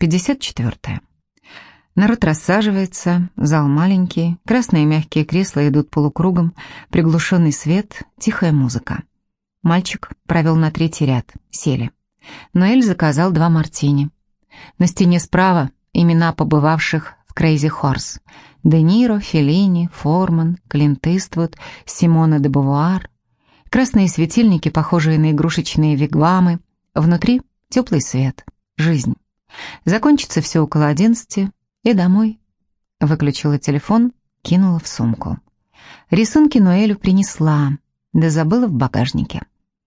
54. Народ рассаживается, зал маленький, красные мягкие кресла идут полукругом, приглушенный свет, тихая музыка. Мальчик провел на третий ряд, сели. Ноэль заказал два мартини. На стене справа имена побывавших в Крейзи Хорс. Де Ниро, Феллини, Форман, Клинт Иствуд, Симона де Бувуар. Красные светильники, похожие на игрушечные вигвамы. Внутри теплый свет, жизнь. Закончится все около одиннадцати и домой. Выключила телефон, кинула в сумку. Рисунки Ноэлю принесла, да забыла в багажнике.